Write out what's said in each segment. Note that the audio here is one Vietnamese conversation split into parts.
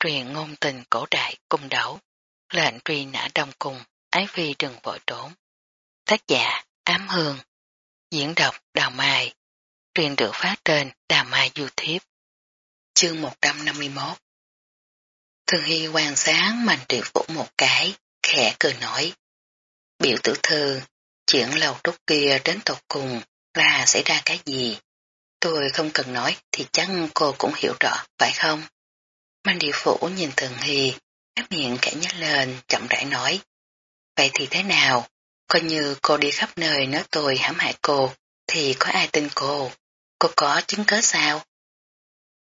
truyền ngôn tình cổ đại cung đấu, lệnh truy nã đông cung, ái phi đừng vội trốn. Tác giả Ám Hương, diễn đọc Đào Mai, truyền được phát trên Đào Mai YouTube. Chương 151 Thường Hy quan sáng mạnh triệu phủ một cái, khẽ cười nổi. Biểu tử thư, chuyện lầu trúc kia đến tột cùng là xảy ra cái gì? Tôi không cần nói thì chắc cô cũng hiểu rõ, phải không? Mang địa phủ nhìn Thường Hy, ép miệng kẻ nhếch lên, chậm rãi nói. Vậy thì thế nào? Coi như cô đi khắp nơi nói tôi hãm hại cô, thì có ai tin cô? Cô có chứng cớ sao?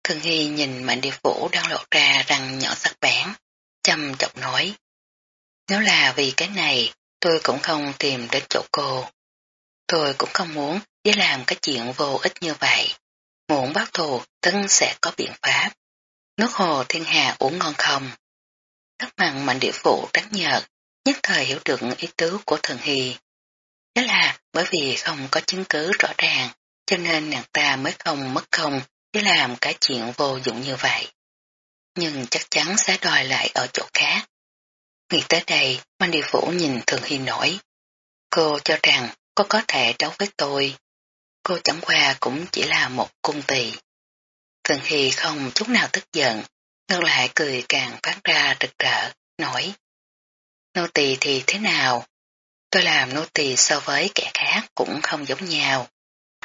Thường Hy nhìn mạnh địa phủ đang lộ ra răng nhỏ sắc bén, chăm chọc nói. Nếu là vì cái này, tôi cũng không tìm đến chỗ cô. Tôi cũng không muốn để làm cái chuyện vô ích như vậy. Muốn báo thù, tân sẽ có biện pháp. Nước hồ thiên hà uống ngon không? Tất mặn mạnh địa phủ trắng nhợt, nhất thời hiểu được ý tứ của thần hy. Đó là bởi vì không có chứng cứ rõ ràng, cho nên nàng ta mới không mất công để làm cái chuyện vô dụng như vậy. Nhưng chắc chắn sẽ đòi lại ở chỗ khác. Nghĩ tới đây, Mạnh Địa Phủ nhìn Thường Hy nổi. Cô cho rằng cô có thể đấu với tôi. Cô chẳng qua cũng chỉ là một cung tỳ. Thường Hy không chút nào tức giận, ngược lại cười càng phát ra rực rỡ, nói. Nô tỳ thì thế nào? Tôi làm nô tỳ so với kẻ khác cũng không giống nhau.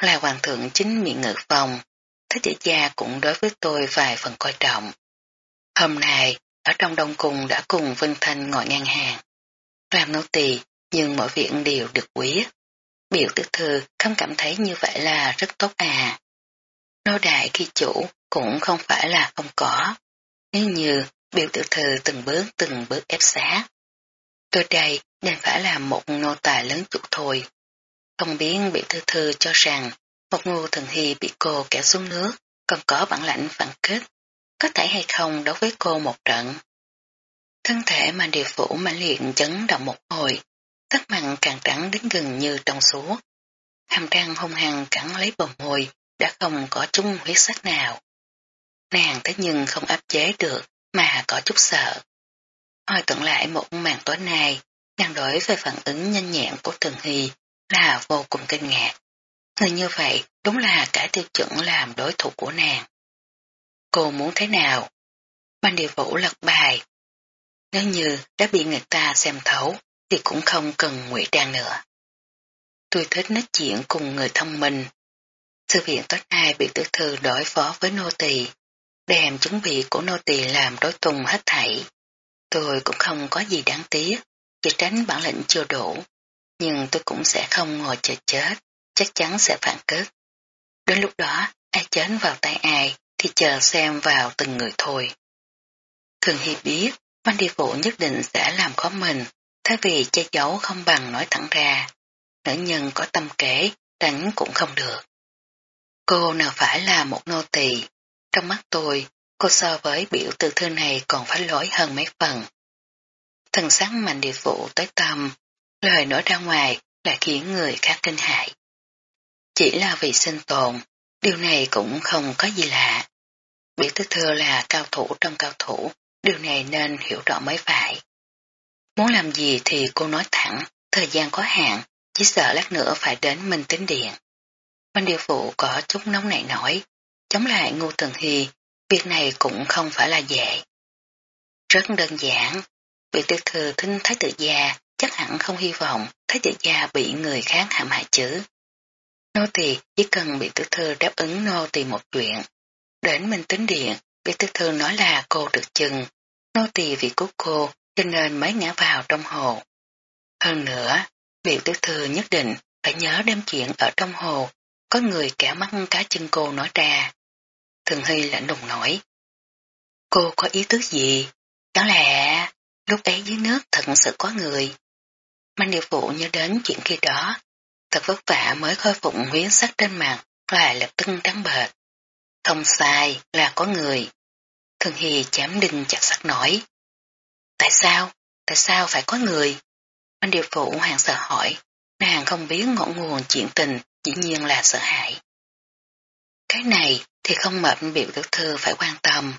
Là hoàng thượng chính miệng ngự phòng, thế tử gia cũng đối với tôi vài phần coi trọng. Hôm nay, ở trong đông cung đã cùng Vân Thanh ngồi ngang hàng. Làm nô tỳ nhưng mọi việc đều được quý. Biểu tử thư không cảm thấy như vậy là rất tốt à. Nô đại khi chủ cũng không phải là không có. Nếu như biểu tiểu thư từng bước từng bước ép xá. Tôi đây nên phải là một nô tài lớn chủ thôi. Không biến biểu thư thư cho rằng một ngô thần hy bị cô kéo xuống nước còn có bản lãnh phản kích. Có thể hay không đối với cô một trận. Thân thể mà điều phủ mãnh liệt chấn động một hồi, tất mặn càng trắng đến gần như trong suốt. Hàm răng hung hăng cắn lấy bờ môi, đã không có chung huyết sắc nào. Nàng thế nhưng không áp chế được, mà có chút sợ. Hồi tưởng lại một màn tối nay, nàng đối về phản ứng nhanh nhẹn của Thường Hy là vô cùng kinh ngạc. Người như vậy đúng là cả tiêu chuẩn làm đối thủ của nàng. Cô muốn thế nào? Ban điều vũ lật bài. Nếu như đã bị người ta xem thấu, thì cũng không cần ngụy trang nữa. Tôi thích nói chuyện cùng người thông minh sư viện tốt ai bị tử thư đối phó với nô tỳ, đem chuẩn bị của nô tỳ làm đối tùng hết thảy. Tôi cũng không có gì đáng tiếc, chỉ tránh bản lĩnh chưa đủ, nhưng tôi cũng sẽ không ngồi chờ chết, chắc chắn sẽ phản kết. Đến lúc đó, ai chết vào tay ai thì chờ xem vào từng người thôi. Thường Hy biết, Văn Đi Vũ nhất định sẽ làm khó mình, thay vì che giấu không bằng nói thẳng ra. Nữ nhân có tâm kế, đánh cũng không được. Cô nào phải là một nô tỳ Trong mắt tôi, cô so với biểu từ thư này còn phải lỗi hơn mấy phần. Thần sắc mạnh địa phụ tới tâm, lời nói ra ngoài là khiến người khác kinh hại. Chỉ là vì sinh tồn, điều này cũng không có gì lạ. Biểu tư thưa là cao thủ trong cao thủ, điều này nên hiểu rõ mới phải. Muốn làm gì thì cô nói thẳng, thời gian có hạn, chỉ sợ lát nữa phải đến Minh Tính Điện quan điều phụ có chút nóng nảy nổi, chống lại ngu tần hy, việc này cũng không phải là dễ. Rất đơn giản, vị tiêu thư thính thái tự gia chắc hẳn không hy vọng thái tự gia bị người khác hãm hại chứ. Nô tỳ chỉ cần bị tư thư đáp ứng nô tỳ một chuyện. Đến Minh Tính Điện, bị tư thư nói là cô được chừng, nô tỳ vì cứu cô cho nên mới ngã vào trong hồ. Hơn nữa, vị tứ thư nhất định phải nhớ đem chuyện ở trong hồ, có người kẻ mắt cá chân cô nói ra. Thường Hy lạnh lùng nói. Cô có ý tứ gì? Chẳng lẽ lúc ấy dưới nước thật sự có người? Mang điều phụ nhớ đến chuyện kia đó, thật vất vả mới khôi phục huyến sắc trên mặt, và lập tức trắng bệt. Không sai, là có người. Thường Hy chém đinh chặt sắt nói. Tại sao? Tại sao phải có người? Anh điều phụ hàng sợ hỏi, nàng không biết ngọn nguồn chuyện tình, dĩ nhiên là sợ hãi. Cái này thì không mệt biểu tiểu thư phải quan tâm.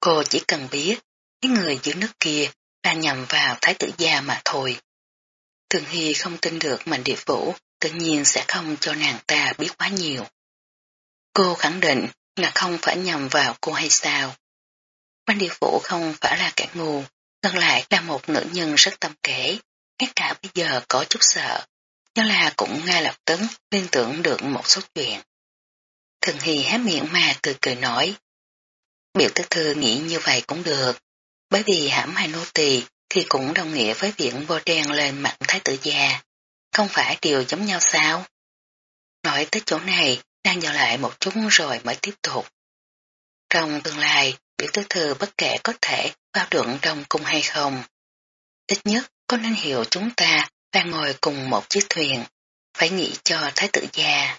Cô chỉ cần biết, cái người dưới nước kia là nhầm vào thái tử gia mà thôi. Thường Hy không tin được Mạnh địa Vũ tự nhiên sẽ không cho nàng ta biết quá nhiều. Cô khẳng định là không phải nhầm vào cô hay sao. Mạnh địa Vũ không phải là kẻ ngu, ngược lại là một nữ nhân rất tâm kể, ngay cả bây giờ có chút sợ, nhưng là cũng ngay lập tức liên tưởng được một số chuyện. Thường Hy hé miệng mà cười cười nói. Biểu tức thư nghĩ như vậy cũng được, bởi vì hãm hai nô tỳ thì cũng đồng nghĩa với viện vô đen lên mặt thái tử già, không phải điều giống nhau sao? Nói tới chỗ này, đang dò lại một chút rồi mới tiếp tục. Trong tương lai, biểu tư thư bất kể có thể vào được trong cung hay không. Ít nhất có nên hiểu chúng ta đang ngồi cùng một chiếc thuyền, phải nghĩ cho thái tử gia.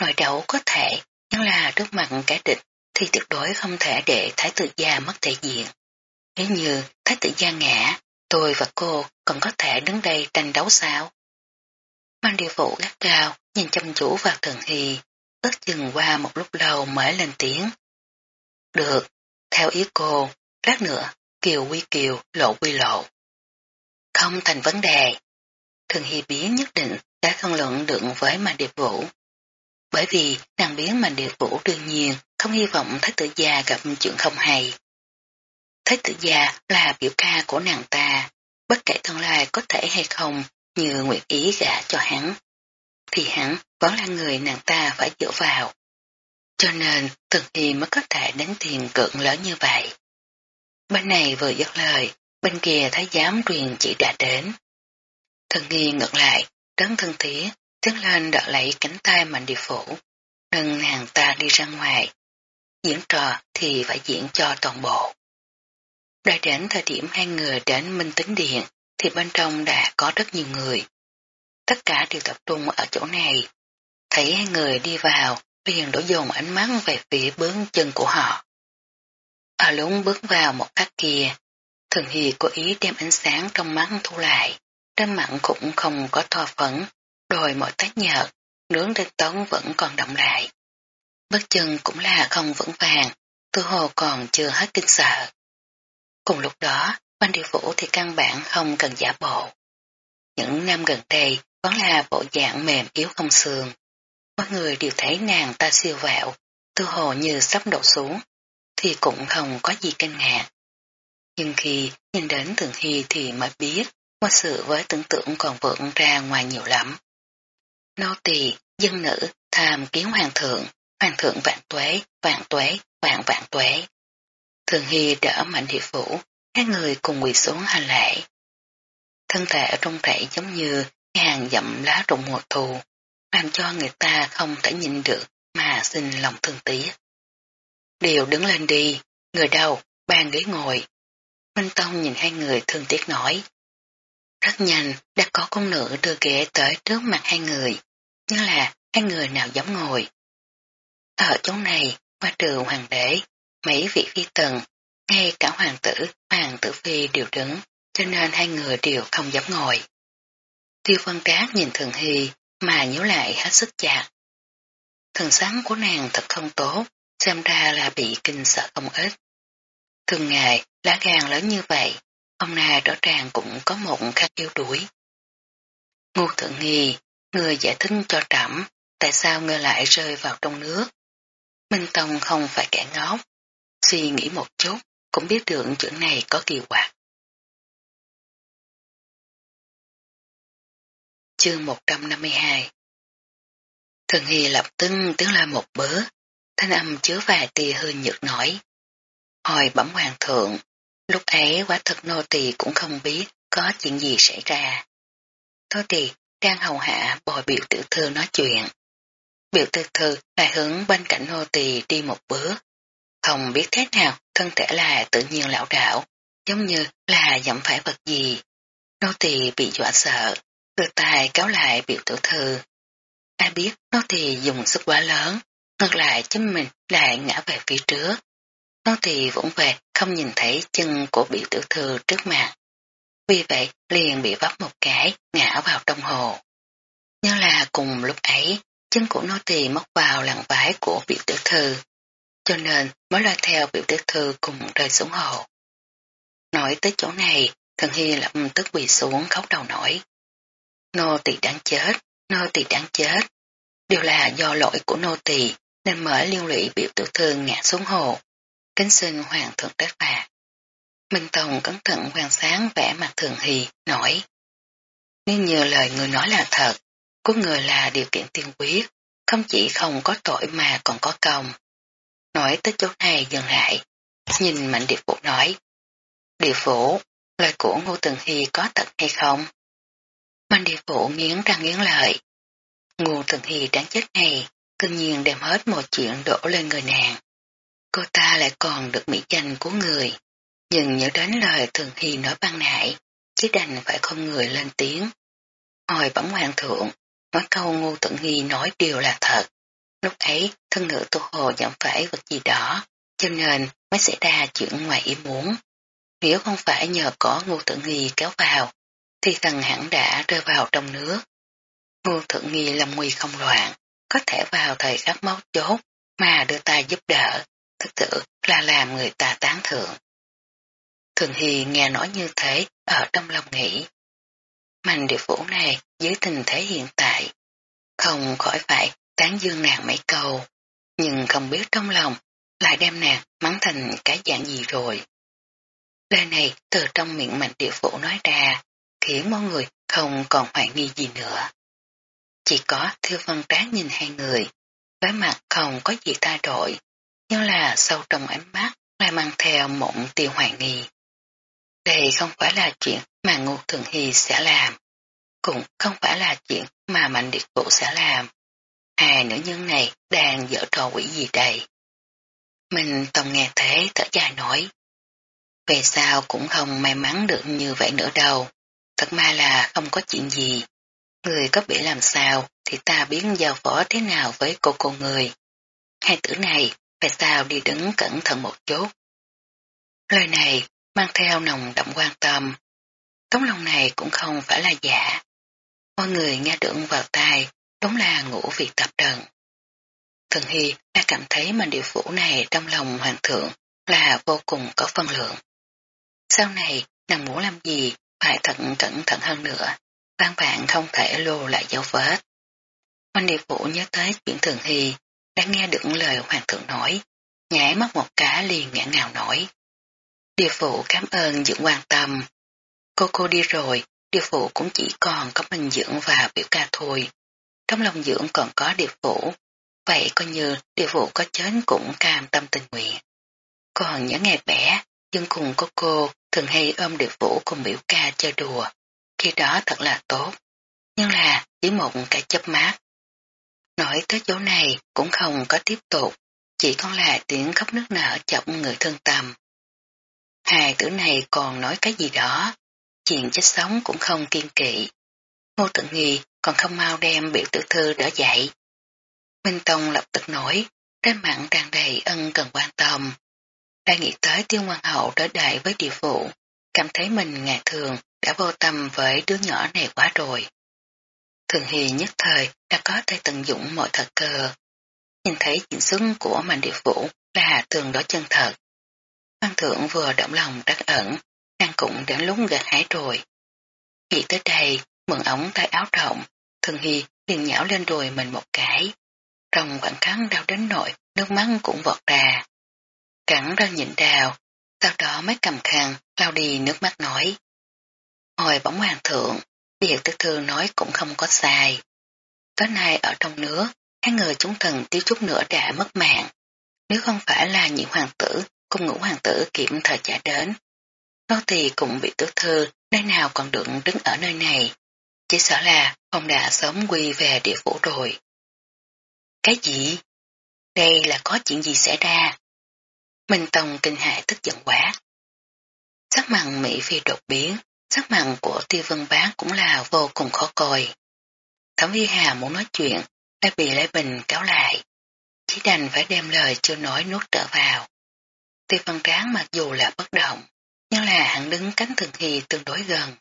Nội đấu có thể, nhưng là trước mặt kẻ địch thì tuyệt đối không thể để thái tử gia mất thể diện. Nếu như thái tử gia ngã, tôi và cô còn có thể đứng đây tranh đấu sao? Mang điều vụ gắt gao, nhìn chăm chú vào thần hy, ước chừng qua một lúc lâu mới lên tiếng. Được, theo ý cô, lát nữa, kiều quy kiều, lộ quy lộ. Không thành vấn đề. Thường hy biến nhất định đã không luận được với Mạnh Điệp Vũ. Bởi vì nàng biến Mạnh Điệp Vũ đương nhiên không hy vọng thái tử gia gặp chuyện không hay. Thái tử gia là biểu ca của nàng ta, bất kể tương lai có thể hay không như nguyện ý gả cho hắn, thì hắn vẫn là người nàng ta phải dựa vào. Cho nên Thường Hy mới có thể đánh tiền cưỡng lớn như vậy. Bên này vừa dứt lời, bên kia thái giám truyền chỉ đã đến. Thần nghi ngược lại, trấn thân thiết, tiến lên đỡ lấy cánh tay mạnh địa phủ, nâng nàng ta đi ra ngoài. Diễn trò thì phải diễn cho toàn bộ. Đã đến thời điểm hai người đến Minh Tính Điện thì bên trong đã có rất nhiều người. Tất cả đều tập trung ở chỗ này. Thấy hai người đi vào, liền đổ dồn ánh mắt về phía bướng chân của họ. Ở lúc bước vào một khắc kia, Thường Hy cố ý đem ánh sáng trong mắt thu lại, trên mặt cũng không có thoa phấn, đồi mỗi tát nhợt, nướng trên tống vẫn còn động lại. Bước chân cũng là không vững vàng, tư hồ còn chưa hết kinh sợ. Cùng lúc đó, Văn Điều Vũ thì căn bản không cần giả bộ. Những năm gần đây vẫn là bộ dạng mềm yếu không xương. Mọi người đều thấy nàng ta siêu vẹo, tư hồ như sắp đổ xuống, thì cũng không có gì kinh ngạc. Nhưng khi nhìn đến Thường Hy thì mới biết, mọi sự với tưởng tượng còn vượt ra ngoài nhiều lắm. Nô tỳ, dân nữ, tham kiến hoàng thượng, hoàng thượng vạn tuế, vạn tuế, vạn vạn tuế. Thường Hy đỡ mạnh hiệp phủ, các người cùng quỳ xuống hành lễ. Thân thể rung rẩy giống như hàng dặm lá rụng mùa thu, làm cho người ta không thể nhìn được mà xin lòng thương tiếc. Điều đứng lên đi, người đâu, bàn ghế ngồi. Minh Tông nhìn hai người thương tiếc nói. Rất nhanh, đã có công nữ đưa ghế tới trước mặt hai người, nhưng là hai người nào dám ngồi. Ở chỗ này, qua trừ hoàng đế, mấy vị phi tần, ngay cả hoàng tử, hoàng tử phi đều đứng, cho nên hai người đều không dám ngồi. Tiêu văn Cát nhìn thường hy, mà nhớ lại hết sức chặt. Thần sáng của nàng thật không tốt, xem ra là bị kinh sợ không ít. Thường ngày, lá gan lớn như vậy, hôm nay rõ ràng cũng có một khắc yếu đuổi. Ngô thượng nghi, người giải thích cho trẫm tại sao ngươi lại rơi vào trong nước. Minh Tông không phải kẻ ngốc, suy nghĩ một chút, cũng biết được chuyện này có kỳ quặc. Chương 152 Thường Hy lập tức tiếng la một bớ, thanh âm chứa vài tia hơi nhược nổi. Hồi bẩm hoàng thượng, lúc ấy quả thật nô tỳ cũng không biết có chuyện gì xảy ra. Nô tỳ đang hầu hạ bồi biểu tiểu thư nói chuyện. Biểu tiểu thư lại hướng bên cạnh nô tỳ đi một bước. Không biết thế nào, thân thể là tự nhiên lão đảo, giống như là dẫm phải vật gì. Nô tỳ bị dọa sợ, từ tài cáo lại biểu tiểu thư. Ai biết nô tỳ dùng sức quá lớn, ngược lại chính mình lại ngã về phía trước. Nô tỳ vũng về không nhìn thấy chân của biểu tiểu thư trước mặt. Vì vậy liền bị vấp một cái, ngã vào trong hồ. Nhưng là cùng lúc ấy, chân của nô tỳ móc vào làn vải của biểu tiểu thư. cho nên mới lo theo biểu tiểu thư cùng rơi xuống hồ. Nói tới chỗ này, thần hy lập tức quỳ xuống khóc đầu nổi. Nô tỳ đáng chết, nô tỳ đáng chết. Điều là do lỗi của nô tỳ nên mới liên lụy biểu tiểu thư ngã xuống hồ. Kính xin hoàng thượng trách phạt. Minh Tông cẩn thận quan sáng vẽ mặt thường hì nổi, Nếu như lời người nói là thật, của người là điều kiện tiên quyết, không chỉ không có tội mà còn có công. Nói tới chỗ này dừng lại, nhìn mạnh điệp phủ nói. Địa phủ, lời của Ngô Tường Hy có thật hay không? Mạnh địa phủ nghiến răng nghiến lợi. Ngô Tường Hy đáng chết này, cư nhiên đem hết một chuyện đổ lên người nàng. Cô ta lại còn được mỹ danh của người, nhưng nhớ đến lời Thường Hy nói ban nại, chỉ đành phải không người lên tiếng. Hồi bẩm hoàng thượng, nói câu Ngô thượng Hy nói điều là thật. Lúc ấy, thân ngữ tu hồ chẳng phải vật gì đó, cho nên mới xảy ra chuyện ngoài ý muốn. Nếu không phải nhờ có Ngô Thượng Nghi kéo vào, thì thần hẳn đã rơi vào trong nước. Ngô Thượng Nghi lâm nguy không loạn, có thể vào thời khắc máu chốt mà đưa ta giúp đỡ, thực sự là làm người ta tán thượng. Thường Hy nghe nói như thế ở trong lòng nghĩ. Mạnh địa phủ này dưới tình thế hiện tại, không khỏi phải tán dương nàng mấy câu, nhưng không biết trong lòng lại đem nàng mắng thành cái dạng gì rồi. Lời này từ trong miệng mạnh địa phủ nói ra, khiến mọi người không còn hoài nghi gì nữa. Chỉ có Thư văn tráng nhìn hai người, với mặt không có gì thay đổi, nhưng là sâu trong ánh mắt lại mang theo mộng tiêu hoài nghi. Đây không phải là chuyện mà Ngô Thường Hy sẽ làm, cũng không phải là chuyện mà Mạnh Điệt Vũ sẽ làm. Hai nữ nhân này đang dở trò quỷ gì đây? Mình tổng nghe thế thở dài nói. Về sao cũng không may mắn được như vậy nữa đâu. Thật ma là không có chuyện gì. Người có bị làm sao thì ta biến giao phó thế nào với cô cô người. Hai tử này phải sao đi đứng cẩn thận một chút. Lời này mang theo nồng đậm quan tâm. Tống lòng này cũng không phải là giả. Mọi người nghe được vào tai, đúng là ngủ vì tập trận. Thần Hy đã cảm thấy mình địa phủ này trong lòng hoàng thượng là vô cùng có phân lượng. Sau này, nàng muốn làm gì, phải thận cẩn thận hơn nữa, văn bạn không thể lô lại dấu vết. Hoàng địa phủ nhớ tới chuyện Thường Hy, nghe được lời hoàng thượng nói, nhảy mắt một cá liền ngã ngào nổi. Địa phụ cảm ơn dưỡng quan tâm. Cô cô đi rồi, địa phụ cũng chỉ còn có mình dưỡng và biểu ca thôi. Trong lòng dưỡng còn có địa phụ, vậy coi như địa phụ có chết cũng cam tâm tình nguyện. Còn những ngày bé, dân cùng cô cô thường hay ôm địa phụ cùng biểu ca chơi đùa, khi đó thật là tốt. Nhưng là chỉ một cái chớp mát. Nói tới chỗ này cũng không có tiếp tục, chỉ còn là tiếng khóc nước nở chọc người thương tâm. Hai tử này còn nói cái gì đó, chuyện chết sống cũng không kiên kỵ. Ngô tự nghi còn không mau đem biểu tử thư đỡ dậy. Minh Tông lập tức nói, trên mặn tràn đầy ân cần quan tâm. Đã nghĩ tới tiêu hoàng hậu đối đại với địa phụ, cảm thấy mình ngày thường đã vô tâm với đứa nhỏ này quá rồi. Thường Hy nhất thời đã có thể tận dụng mọi thật cơ. Nhìn thấy diễn xuất của mạnh địa phủ là tường đó chân thật. Văn thượng vừa động lòng rất ẩn, đang cũng đến lúc gật hái rồi. Nghĩ tới đây, mượn ống tay áo rộng, Thường Hy liền nhảo lên đùi mình một cái. Trong khoảng khắc đau đến nội, nước mắt cũng vọt ra. Cắn ra nhịn đào, sau đó mới cầm khăn, lao đi nước mắt nói. Hồi bóng hoàng thượng, việc tiểu thư nói cũng không có sai. Tối nay ở trong nước, hai người chúng thần tiêu chút nữa đã mất mạng. Nếu không phải là những hoàng tử cùng ngũ hoàng tử kiểm thời trả đến, nô tỳ cũng bị tiểu thư, nơi nào còn được đứng ở nơi này. Chỉ sợ là ông đã sớm quy về địa phủ rồi. Cái gì? Đây là có chuyện gì xảy ra? Minh Tông kinh hại tức giận quá. Sắc mặt Mỹ Phi đột biến, sắc mặt của tiêu vân bán cũng là vô cùng khó coi. Thẩm Vi Hà muốn nói chuyện, đã bị Lê Bình cáo lại. Chỉ đành phải đem lời chưa nói nuốt trở vào. Tiêu vân tráng mặc dù là bất động, nhưng là hắn đứng cánh thường hy tương đối gần.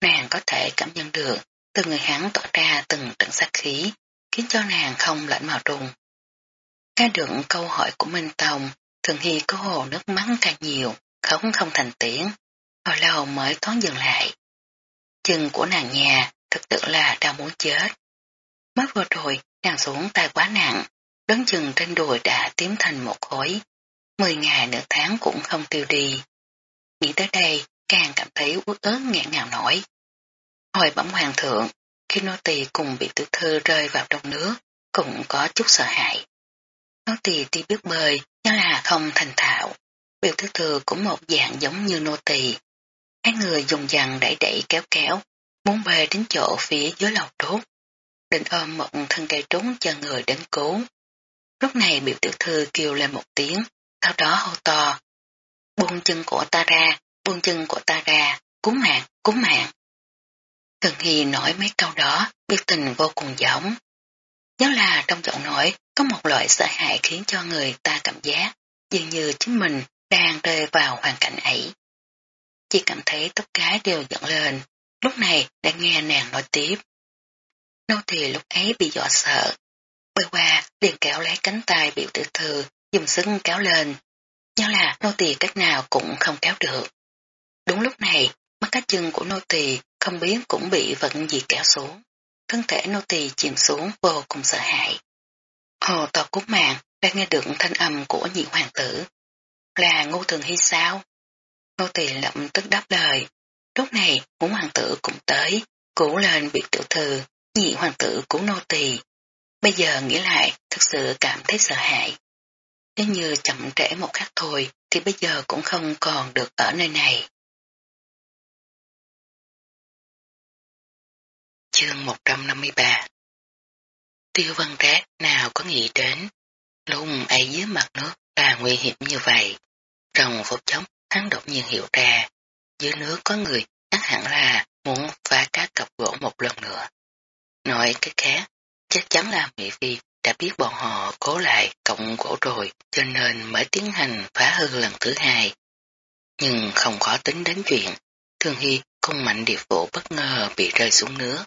Nàng có thể cảm nhận được từ người hắn tỏ ra từng trận sát khí, khiến cho nàng không lạnh màu trùng. Nghe được câu hỏi của Minh Tông, Thường Hy có hồ nước mắng càng nhiều, khống không thành tiếng bao lâu mới thoáng dừng lại. Chân của nàng nhà thực sự là đau muốn chết. Mới vừa rồi, nàng xuống tay quá nặng, đớn chừng trên đùi đã tím thành một khối. Mười ngày nửa tháng cũng không tiêu đi. Nghĩ tới đây, càng cảm thấy uất ớt nghẹn ngào nổi. Hồi bẩm hoàng thượng, khi nô tỳ cùng bị tử thư rơi vào trong nước, cũng có chút sợ hãi. Nô tỳ tuy biết bơi, nhưng là không thành thạo. Biểu thứ thư cũng một dạng giống như nô tỳ. Hai người dùng dằn đẩy đẩy kéo kéo, muốn về đến chỗ phía dưới lầu đốt. Định ôm một thân cây trúng chờ người đến cứu. Lúc này biểu tiểu thư kêu lên một tiếng, sau đó hô to. Buông chân của ta ra, buông chân của ta ra, cứu mạng, cứu mạng. thần Hy nói mấy câu đó, biểu tình vô cùng giống. Nhớ là trong giọng nói có một loại sợ hãi khiến cho người ta cảm giác dường như chính mình đang rơi vào hoàn cảnh ấy. Chỉ cảm thấy tóc gái đều giận lên, lúc này đã nghe nàng nói tiếp. Nô thì lúc ấy bị dọa sợ, bơi qua liền kéo lấy cánh tay biểu tử thư, dùng sức kéo lên. Nhớ là nô tỳ cách nào cũng không kéo được. Đúng lúc này, mắt cá chân của nô tỳ không biết cũng bị vận gì kéo xuống. Thân thể nô tỳ chìm xuống vô cùng sợ hãi. Hồ to cút mạng đã nghe được thanh âm của nhị hoàng tử. Là ngô thường hy sao? Nô tỳ lập tức đáp lời. Lúc này ngũ hoàng tử cũng tới, cứu lên biệt tiểu thư, nhị hoàng tử của nô tỳ. Bây giờ nghĩ lại thật sự cảm thấy sợ hãi. Nếu như chậm trễ một khắc thôi thì bây giờ cũng không còn được ở nơi này. Chương 153 Tiêu văn rác nào có nghĩ đến, lung ấy dưới mặt nước là nguy hiểm như vậy. Rồng phục chống hắn đột nhiên hiểu ra, dưới nước có người chắc hẳn là muốn phá cá cặp gỗ một lần nữa. Nói cái khác, chắc chắn là Mỹ Phi đã biết bọn họ cố lại cộng gỗ rồi cho nên mới tiến hành phá hư lần thứ hai. Nhưng không khó tính đến chuyện, Thương Hy không mạnh điệp vụ bất ngờ bị rơi xuống nước.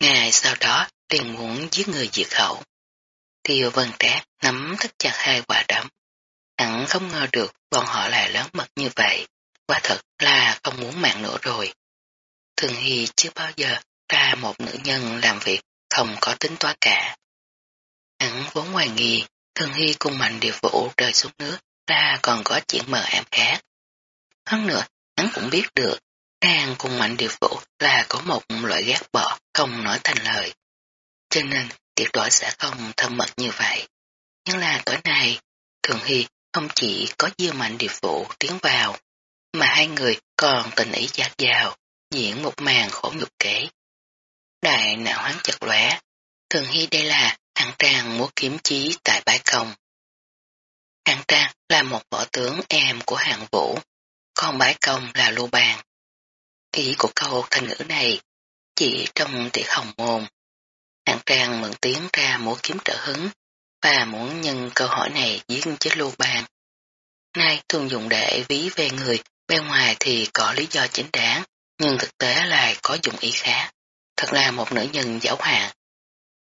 Ngày sau đó liền muốn giết người diệt khẩu. Tiêu vân trác nắm thất chặt hai quả đấm. Hắn không ngờ được bọn họ lại lớn mật như vậy. Quả thật là không muốn mạng nữa rồi. Thường Hy chưa bao giờ ra một nữ nhân làm việc không có tính toán cả. Hắn vốn hoài nghi, Thường Hy cùng mạnh điều vũ rơi xuống nước ra còn có chuyện mờ ám khác. Hơn nữa, hắn cũng biết được Nàng cùng mạnh điều vũ là có một loại ghét bỏ không nói thành lời. Cho nên tuyệt đối sẽ không thân mật như vậy. Nhưng là tối nay, Thường Hy không chỉ có dư mạnh điệp vụ tiến vào, mà hai người còn tình ý giác vào, diễn một màn khổ nhục kể Đại não hoáng chật lóe, Thường Hy đây là Hạng Trang muốn kiếm chí tại bãi công. Hạng Trang là một võ tướng em của Hạng Vũ, còn bãi công là Lưu bàn Ý của câu thành ngữ này chỉ trong tiệc hồng môn. Hạng Trang mượn tiếng ra muốn kiếm trợ hứng và muốn nhân câu hỏi này giết chết Lưu Bang. Nay thường dùng để ví về người, bên ngoài thì có lý do chính đáng, nhưng thực tế lại có dụng ý khác. Thật là một nữ nhân giáo hạn.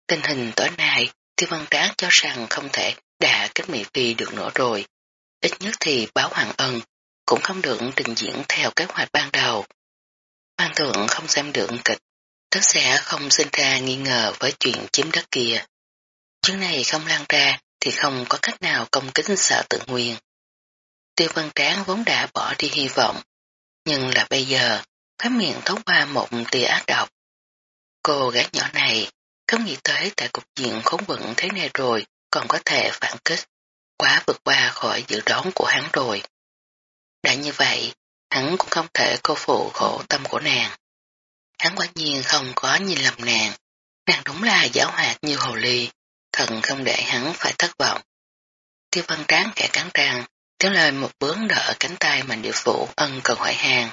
Tình hình tối nay, Tiêu Văn Tráng cho rằng không thể đã kết mỹ phi được nữa rồi. Ít nhất thì báo hoàng ân, cũng không được trình diễn theo kế hoạch ban đầu. Hoàng thượng không xem được kịch, tất sẽ không sinh ra nghi ngờ với chuyện chiếm đất kia. Chuyện này không lan ra thì không có cách nào công kính sợ tự nguyên. Tiêu văn tráng vốn đã bỏ đi hy vọng, nhưng là bây giờ, khóe miệng thấu qua một tia ác độc. Cô gái nhỏ này không nghĩ tới tại cục diện khốn vận thế này rồi còn có thể phản kích, quá vượt qua khỏi dự đoán của hắn rồi. Đã như vậy, hắn cũng không thể cô phụ khổ tâm của nàng. Hắn quả nhiên không có nhìn lầm nàng, nàng đúng là giáo hoạt như hồ ly, thần không để hắn phải thất vọng. Tiêu văn tráng kẻ cắn răng, tiếng lời một bướng đỡ cánh tay mạnh địa phụ ân cần hỏi hàng.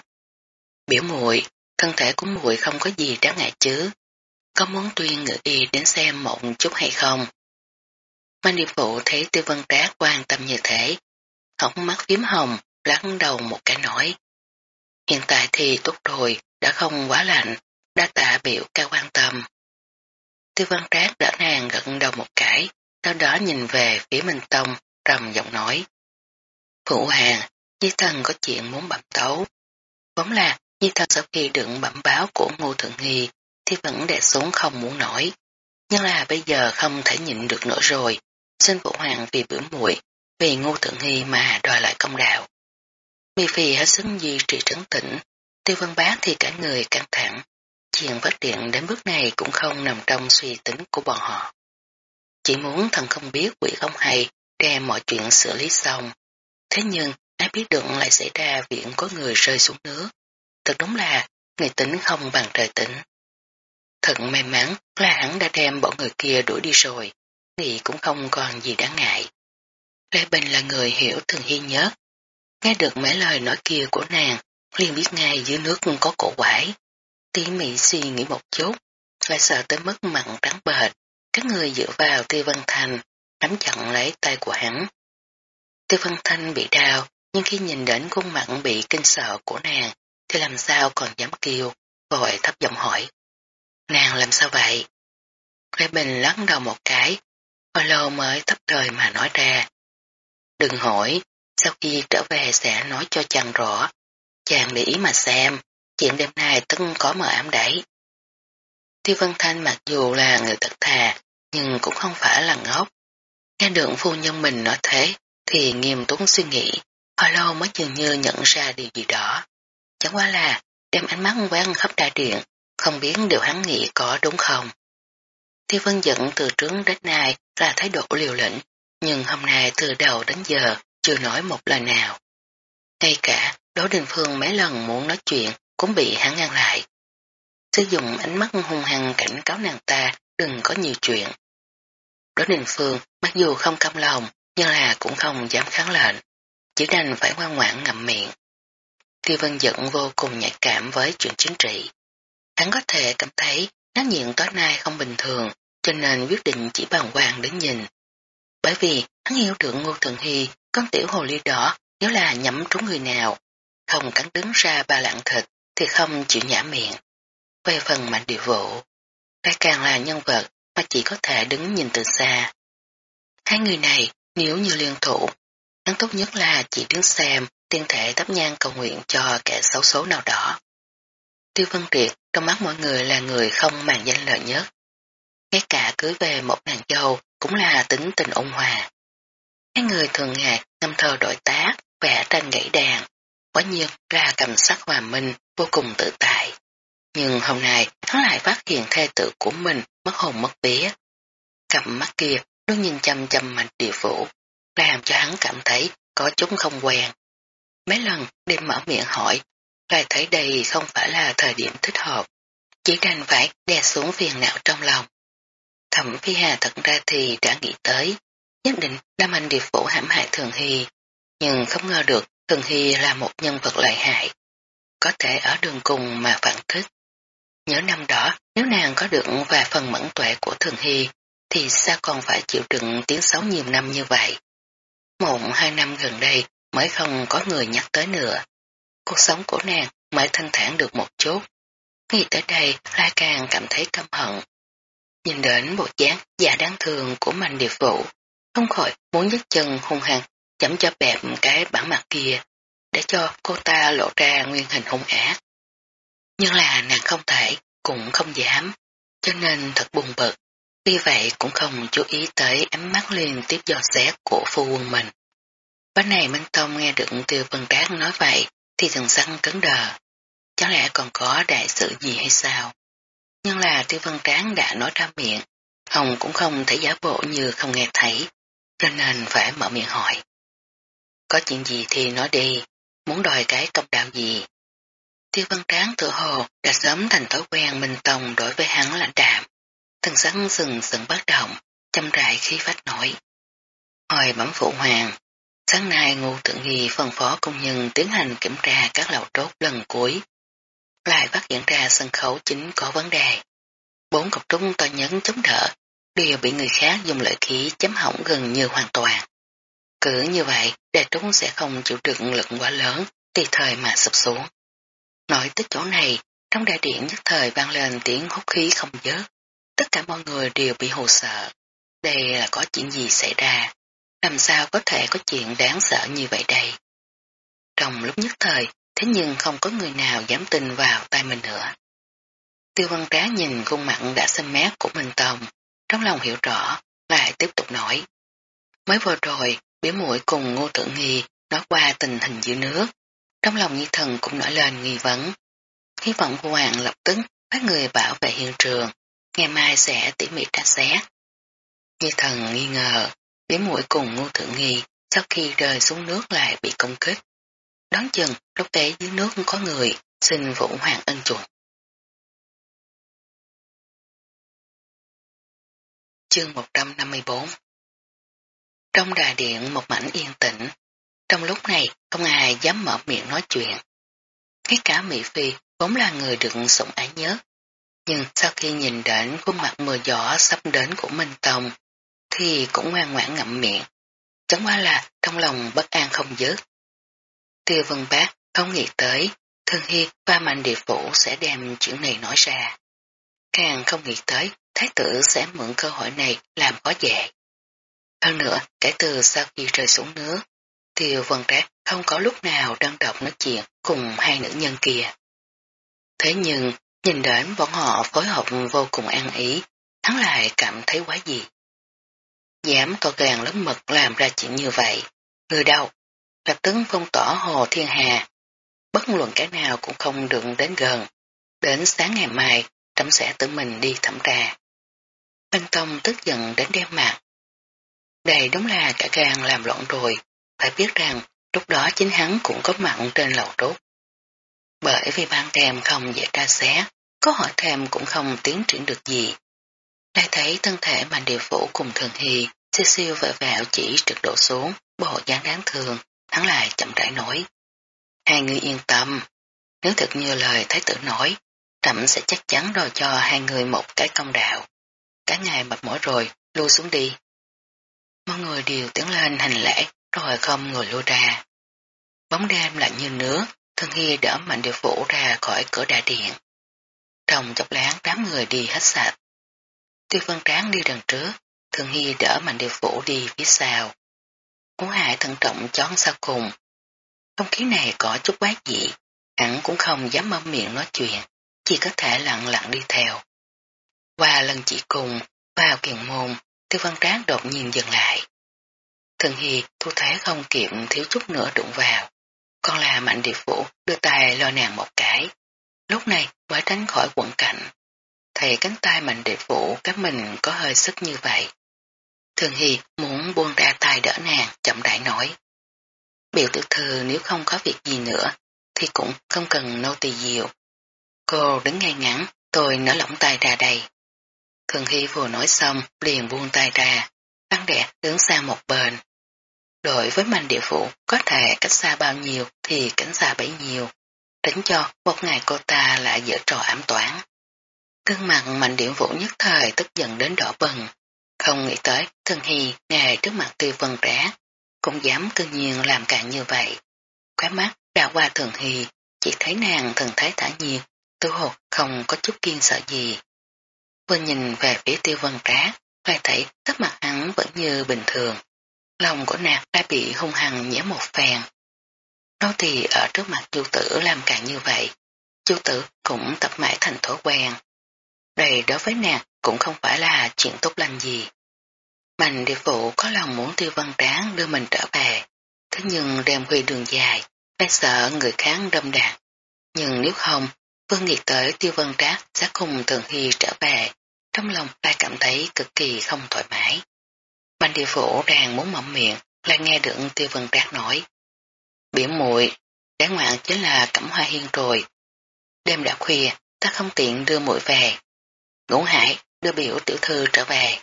Biểu muội thân thể của muội không có gì đáng ngại chứ, có muốn tuyên ngự y đến xem một chút hay không? Mạnh địa phụ thấy tiêu văn trác quan tâm như thế, hỏng mắt phím hồng, lắc đầu một cái nói. Hiện tại thì tốt rồi, đã không quá lạnh, đã tạ biểu ca quan tâm. Tiêu văn trác đỡ nàng gật đầu một cái, sau đó nhìn về phía Minh Tông, trầm giọng nói. Phụ hoàng, Di Thần có chuyện muốn bẩm tấu. Vốn là Di Thần sau khi đựng bẩm báo của Ngô Thượng Nghi thì vẫn đè xuống không muốn nổi. Nhưng là bây giờ không thể nhịn được nữa rồi. Xin Phụ Hoàng vì bữa muội vì Ngô Thượng Nghi mà đòi lại công đạo. Vì Phi hết sức duy trì trấn tĩnh, Tiêu Văn Bá thì cả người căng thẳng. Chuyện phát triển đến bước này cũng không nằm trong suy tính của bọn họ. Chỉ muốn thần không biết quỷ không hay đem mọi chuyện xử lý xong. Thế nhưng ai biết được lại xảy ra viện có người rơi xuống nước. Thật đúng là người tính không bằng trời tính. Thật may mắn là hắn đã đem bọn người kia đuổi đi rồi, nghĩ cũng không còn gì đáng ngại. Lê Bình là người hiểu thường hi nhất. Nghe được mấy lời nói kia của nàng, liền biết ngay dưới nước có cổ quải. Tí mị suy nghĩ một chút, lại sợ tới mức mặn trắng bệt. Các người dựa vào Tiêu Văn Thành, nắm chặn lấy tay của hắn. Tiêu Văn Thanh bị đau, nhưng khi nhìn đến khuôn mặt bị kinh sợ của nàng, thì làm sao còn dám kêu, vội thấp giọng hỏi. Nàng làm sao vậy? Lê Bình lắc đầu một cái, hồi lâu mới thấp trời mà nói ra. Đừng hỏi, sau khi trở về sẽ nói cho chàng rõ. Chàng để ý mà xem, chuyện đêm nay tân có mờ ám đấy. Tiêu Văn Thanh mặc dù là người thật thà, nhưng cũng không phải là ngốc. Nghe được phu nhân mình nói thế, thì nghiêm túc suy nghĩ, hồi lâu mới dường như nhận ra điều gì đó. Chẳng qua là đem ánh mắt quán khắp đại điện, không biết điều hắn nghĩ có đúng không. Tiêu Vân dẫn từ trước đến nay là thái độ liều lĩnh, nhưng hôm nay từ đầu đến giờ chưa nói một lời nào. Ngay cả Đỗ Đình Phương mấy lần muốn nói chuyện cũng bị hắn ngăn lại. Sử dụng ánh mắt hung hăng cảnh cáo nàng ta đừng có nhiều chuyện. đối Đình Phương mặc dù không cam lòng nhưng là cũng không dám kháng lệnh, chỉ đành phải ngoan ngoãn ngậm miệng. Tiêu Vân giận vô cùng nhạy cảm với chuyện chính trị. Hắn có thể cảm thấy nát nhiện tối nay không bình thường, cho nên quyết định chỉ bàn hoàng đến nhìn. Bởi vì hắn hiểu được Ngô Thường Hy, con tiểu hồ ly đỏ, nếu là nhắm trúng người nào, không cắn đứng ra ba lạng thịt thì không chịu nhả miệng. Về phần mạnh địa vụ, lại càng là nhân vật mà chỉ có thể đứng nhìn từ xa. Hai người này nếu như liên thủ, hắn tốt nhất là chỉ đứng xem tiên thể tấp nhang cầu nguyện cho kẻ xấu số nào đó. Tiêu Vân Triệt trong mắt mọi người là người không màng danh lợi nhất. Ngay cả cưới về một nàng dâu cũng là tính tình ôn hòa. Hai người thường ngày ngâm thơ đổi tác, vẽ tranh gãy đàn, quả nhiên ra cầm sắc hòa minh, vô cùng tự tại. Nhưng hôm nay hắn lại phát hiện thê tử của mình mất hồn mất vía. cặp mắt kia luôn nhìn chăm chăm mạch địa phủ, làm cho hắn cảm thấy có chúng không quen. Mấy lần đêm mở miệng hỏi, lại thấy đây không phải là thời điểm thích hợp, chỉ đành phải đè xuống phiền não trong lòng. Thẩm Phi Hà thật ra thì đã nghĩ tới, nhất định Nam Anh Điệp phủ hãm hại Thường Hy, nhưng không ngờ được Thường Hy là một nhân vật lợi hại, có thể ở đường cùng mà phản thích. Nhớ năm đó, nếu nàng có được vài phần mẫn tuệ của Thường Hy, thì sao còn phải chịu đựng tiếng xấu nhiều năm như vậy. Một hai năm gần đây mới không có người nhắc tới nữa. Cuộc sống của nàng mới thanh thản được một chút. Nghĩ tới đây La càng cảm thấy căm hận. Nhìn đến bộ dáng già đáng thương của mạnh điệp vụ, không khỏi muốn nhấc chân hung hăng chấm cho bẹp cái bản mặt kia, để cho cô ta lộ ra nguyên hình hung ác. Nhưng là nàng không thể, cũng không dám, cho nên thật buồn bực. Vì vậy cũng không chú ý tới ánh mắt liên tiếp dò xét của phu quân mình. Bánh này Minh Tông nghe được tiêu vân trác nói vậy thì thần săn cứng đờ. Chẳng lẽ còn có đại sự gì hay sao? Nhưng là tiêu vân tráng đã nói ra miệng, Hồng cũng không thể giả bộ như không nghe thấy, cho nên phải mở miệng hỏi. Có chuyện gì thì nói đi, muốn đòi cái công đạo gì? Tiêu văn tráng tự hồ đã sớm thành thói quen Minh Tông đối với hắn lãnh đạm. Thần sắn sừng sừng bất động, chăm rại khí phách nổi. Hồi bẩm phụ hoàng, sáng nay ngô thượng nghi phân phó công nhân tiến hành kiểm tra các lầu trốt lần cuối. Lại phát hiện ra sân khấu chính có vấn đề. Bốn cục trúng to nhấn chống đỡ, đều bị người khác dùng lợi khí chấm hỏng gần như hoàn toàn. Cứ như vậy, đại trúng sẽ không chịu được lực quá lớn, tùy thời mà sụp xuống. Nói tới chỗ này, trong đại điện nhất thời vang lên tiếng hút khí không dớt tất cả mọi người đều bị hồ sợ. đây là có chuyện gì xảy ra, làm sao có thể có chuyện đáng sợ như vậy đây. Trong lúc nhất thời, thế nhưng không có người nào dám tin vào tay mình nữa. Tiêu văn trá nhìn khuôn mặt đã xanh mét của Minh Tông, trong lòng hiểu rõ, lại tiếp tục nói. Mới vừa rồi, Biểu mũi cùng ngô Thượng nghi nói qua tình hình dưới nước, trong lòng nhi thần cũng nổi lên nghi vấn. Hy vọng hoàng lập tức phát người bảo vệ hiện trường, ngày mai sẽ tỉ mỉ tra xét. Nhi thần nghi ngờ, biểu mũi cùng ngô Thượng nghi sau khi rơi xuống nước lại bị công kích. Đón chừng lúc đấy dưới nước có người xin vũ hoàng ân chuộng. Chương 154 trong đà điện một mảnh yên tĩnh, trong lúc này không ai dám mở miệng nói chuyện. Ngay cả Mỹ Phi vốn là người được sủng ái nhất, nhưng sau khi nhìn đến khuôn mặt mưa gió sắp đến của Minh Tông, thì cũng ngoan ngoãn ngậm miệng. Chẳng qua là trong lòng bất an không dứt. Tiêu Vân Bác không nghĩ tới Thương Hy và Mạnh Địa Phủ sẽ đem chuyện này nói ra. Càng không nghĩ tới thái tử sẽ mượn cơ hội này làm có dễ. Hơn nữa, kể từ sau khi rơi xuống nước, Tiêu Vân Trác không có lúc nào đơn độc nói chuyện cùng hai nữ nhân kia. Thế nhưng, nhìn đến bọn họ phối hợp vô cùng an ý, hắn lại cảm thấy quá gì. Dám to gàng lớn mật làm ra chuyện như vậy. Người đâu? Lập tức phong tỏ Hồ Thiên Hà. Bất luận cái nào cũng không được đến gần. Đến sáng ngày mai, trẫm sẽ tự mình đi thẩm tra. Tân Tông tức giận đến đeo mặt. Đây đúng là cả gan làm loạn rồi, phải biết rằng lúc đó chính hắn cũng có mặn trên lầu trốt. Bởi vì ban đêm không dễ tra xé, có hỏi thêm cũng không tiến triển được gì. Lại thấy thân thể mạnh địa phủ cùng thường hy, siêu siêu vợ vẹo chỉ trực đổ xuống, bộ dáng đáng thương, hắn lại chậm rãi nói. Hai người yên tâm, nếu thật như lời thái tử nói, trẫm sẽ chắc chắn đòi cho hai người một cái công đạo. Cả ngày mệt mỏi rồi, lui xuống đi. Mọi người đều tiến lên hành lễ, rồi không người lui ra. Bóng đêm lạnh như nước, thân hy đỡ mạnh điều phủ ra khỏi cửa đại điện. Trong chốc láng đám người đi hết sạch. Tiêu phân tráng đi đằng trước, thường hy đỡ mạnh điều phủ đi phía sau. Cố hại thận trọng chón sau cùng. Không khí này có chút quá dị, hẳn cũng không dám mở miệng nói chuyện, chỉ có thể lặng lặng đi theo. Qua lần chỉ cùng, vào kiền môn, tiêu văn tráng đột nhiên dừng lại. Thường Hy thu thế không kịp thiếu chút nữa đụng vào. Còn là mạnh địa phủ đưa tay lo nàng một cái. Lúc này mới tránh khỏi quận cảnh. Thầy cánh tay mạnh địa phủ các mình có hơi sức như vậy. Thường Hy muốn buông ra tay đỡ nàng chậm đại nói. Biểu tiểu thư nếu không có việc gì nữa thì cũng không cần nô tỳ diệu. Cô đứng ngay ngắn, tôi nở lỏng tay ra đây. Thường Hy vừa nói xong liền buông tay ra, băng đẹp đứng sang một bên. Đối với mạnh địa phủ có thể cách xa bao nhiêu thì cánh xa bấy nhiêu, tránh cho một ngày cô ta lại dở trò ám toán. Cương mặt mạnh điểm vũ nhất thời tức giận đến đỏ bừng, không nghĩ tới Thường Hy ngày trước mặt tiêu vân rẽ, cũng dám cư nhiên làm càng như vậy. Khóe mắt đã qua Thường Hy, chỉ thấy nàng thần thái thả nhiên, tư hột không có chút kiên sợ gì. Vừa nhìn về phía tiêu vân trá, lại thấy tất mặt hắn vẫn như bình thường. Lòng của nàng đã bị hung hăng nhẽ một phèn. Nô thì ở trước mặt chu tử làm càng như vậy, chu tử cũng tập mãi thành thói quen. Đây đối với nàng cũng không phải là chuyện tốt lành gì. Mạnh địa phụ có lòng muốn tiêu văn tráng đưa mình trở về, thế nhưng đem huy đường dài, phải sợ người khác đâm đạn. Nhưng nếu không, Vương Nghiệt tới tiêu vân trác sẽ cùng thường hy trở về, trong lòng lại cảm thấy cực kỳ không thoải mái. Mạnh địa phủ đang muốn mỏng miệng, lại nghe được tiêu vân trác nói. Biển muội đáng ngoạn chính là cẩm hoa hiên rồi. Đêm đã khuya, ta không tiện đưa muội về. Ngũ hải, đưa biểu tiểu thư trở về.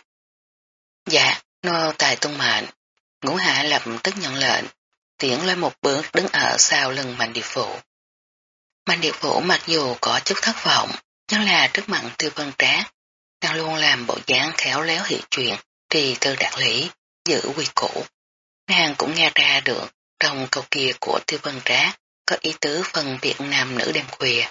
Dạ, nô tài tung mệnh. Ngũ hải lập tức nhận lệnh, tiễn lên một bước đứng ở sau lưng mạnh địa phủ. Mạnh địa phủ mặc dù có chút thất vọng, nhưng là trước mặt tiêu vân trác, nàng luôn làm bộ dáng khéo léo hiểu chuyện, trì tư đạt lý, giữ quy củ. Nàng cũng nghe ra được trong câu kia của tiêu vân trác có ý tứ phân biệt nam nữ đêm khuya,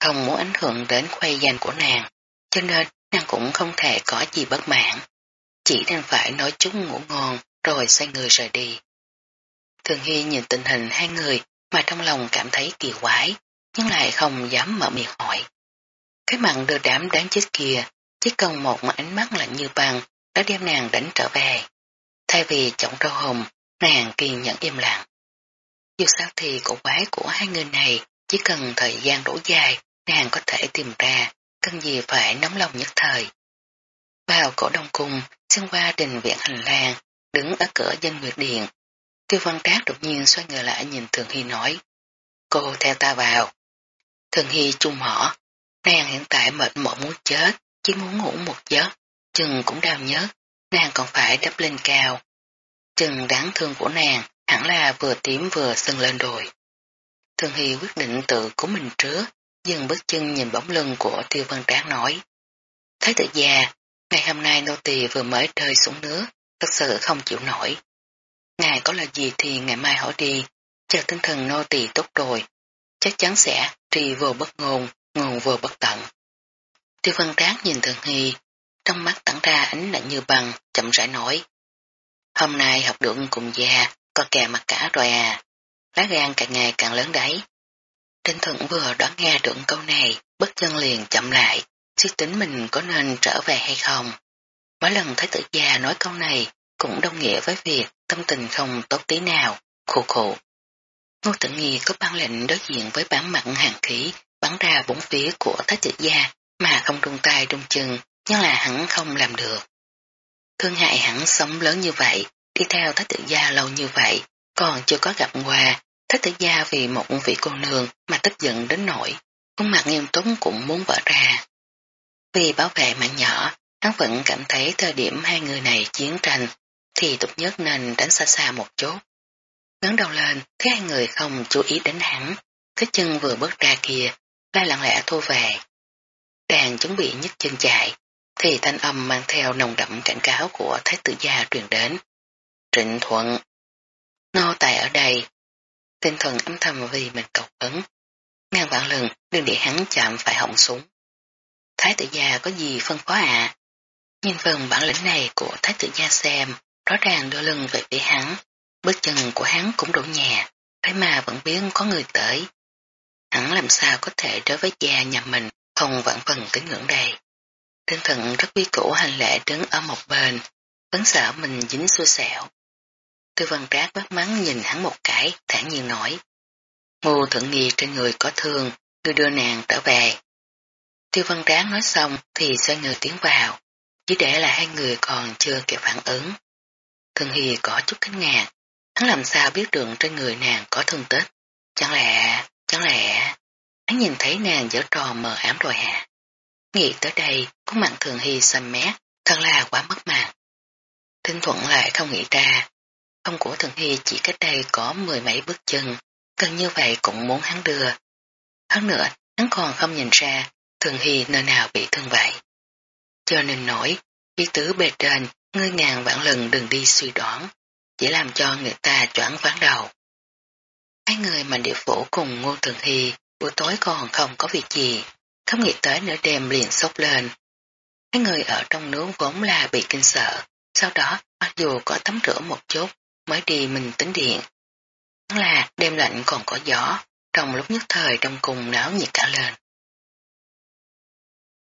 không muốn ảnh hưởng đến khuây danh của nàng, cho nên nàng cũng không thể có gì bất mãn. chỉ nên phải nói chúng ngủ ngon rồi xoay người rời đi. Thường Hy nhìn tình hình hai người mà trong lòng cảm thấy kỳ quái, nhưng lại không dám mở miệng hỏi. Cái mặn đưa đám đáng chết kia, chỉ cần một ánh mắt lạnh như băng đã đem nàng đánh trở về. Thay vì trọng râu hồng, nàng kiên nhẫn im lặng. Dù sao thì cổ quái của hai người này chỉ cần thời gian đủ dài, nàng có thể tìm ra, cần gì phải nóng lòng nhất thời. Vào cổ đông cung, xuyên qua đình viện hành lang, đứng ở cửa dân nguyệt điện. Tiêu văn trác đột nhiên xoay người lại nhìn Thường Hy nói, cô theo ta vào. Thường Hy chung mỏ, nàng hiện tại mệt mỏi muốn chết, chỉ muốn ngủ một giấc, chừng cũng đau nhớ, nàng còn phải đắp lên cao. Chừng đáng thương của nàng hẳn là vừa tím vừa sưng lên đồi. Thường Hy quyết định tự của mình trước, dừng bước chân nhìn bóng lưng của tiêu văn tráng nói. Thái tử già, ngày hôm nay nô tỳ vừa mới rơi xuống nước, thật sự không chịu nổi. Ngài có là gì thì ngày mai hỏi đi, chờ tinh thần nô tỳ tốt rồi, chắc chắn sẽ trì vừa bất ngôn, ngôn vừa bất tận. Tiêu văn tráng nhìn thường hy, trong mắt tặng ra ánh lạnh như bằng, chậm rãi nói. Hôm nay học được cùng già, có kè mặt cả rồi à, lá gan càng ngày càng lớn đấy. Trinh thuận vừa đoán nghe được câu này, bất chân liền chậm lại, suy tính mình có nên trở về hay không. Mỗi lần thấy tử già nói câu này cũng đồng nghĩa với việc tâm tình không tốt tí nào, khổ khổ. Ngô Tử Nghi có ban lệnh đối diện với bản mặn hàng khí bắn ra bốn phía của thái tử gia mà không trung tay trung chân, nhưng là hắn không làm được. Thương hại hắn sống lớn như vậy, đi theo thái tử gia lâu như vậy, còn chưa có gặp qua, thái tử gia vì một vị cô nương mà tức giận đến nỗi, khuôn mặt nghiêm túc cũng muốn vỡ ra. Vì bảo vệ mạng nhỏ, hắn vẫn cảm thấy thời điểm hai người này chiến tranh thì tốt nhất nên đánh xa xa một chút. Ngắn đầu lên, thấy hai người không chú ý đến hắn, cái chân vừa bước ra kia, lại lặng lẽ thu về. Đang chuẩn bị nhấc chân chạy, thì thanh âm mang theo nồng đậm cảnh cáo của Thái tử gia truyền đến. Trịnh Thuận Nô tài ở đây. Tinh thần âm thầm vì mình cầu ứng. Ngàn vạn lần đừng để hắn chạm phải họng súng. Thái tử gia có gì phân phó ạ? À? Nhìn phần bản lĩnh này của thái tử gia xem, rõ ràng đưa lưng về phía hắn. Bước chân của hắn cũng đủ nhẹ, thế mà vẫn biết có người tới. Hắn làm sao có thể đối với gia nhà mình không vạn phần kính ngưỡng đầy. Tinh thần rất quy củ hành lễ đứng ở một bên, vấn sợ mình dính xua xẻo. Tư văn trác bắt mắng nhìn hắn một cái, thản nhiên nói. "Mù thượng nghi trên người có thương, ngươi đưa nàng trở về. Tiêu văn Trác nói xong thì xoay người tiến vào, chỉ để là hai người còn chưa kịp phản ứng. Thường Hy có chút kinh ngạc, hắn làm sao biết được trên người nàng có thương tích. Chẳng lẽ, chẳng lẽ, hắn nhìn thấy nàng giở trò mờ ám rồi hả? Nghĩ tới đây, có mạng Thường Hy xanh mét, thật là quá mất mạng. Thinh thuận lại không nghĩ ra, Ông của Thường Hy chỉ cách đây có mười mấy bước chân, gần như vậy cũng muốn hắn đưa. Hơn nữa, hắn còn không nhìn ra Thường Hy nơi nào bị thương vậy. Cho nên nổi, ý tứ bề trên, ngươi ngàn vạn lần đừng đi suy đoán, chỉ làm cho người ta choáng ván đầu. Hai người mà địa phủ cùng Ngô Thường Hy buổi tối còn không có việc gì, không nghĩ tới nửa đêm liền sốc lên. Hai người ở trong nướng vốn là bị kinh sợ, sau đó mặc dù có tắm rửa một chút, mới đi mình tính điện. Là đêm lạnh còn có gió, trong lúc nhất thời trong cùng náo nhiệt cả lên.